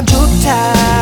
挡住它。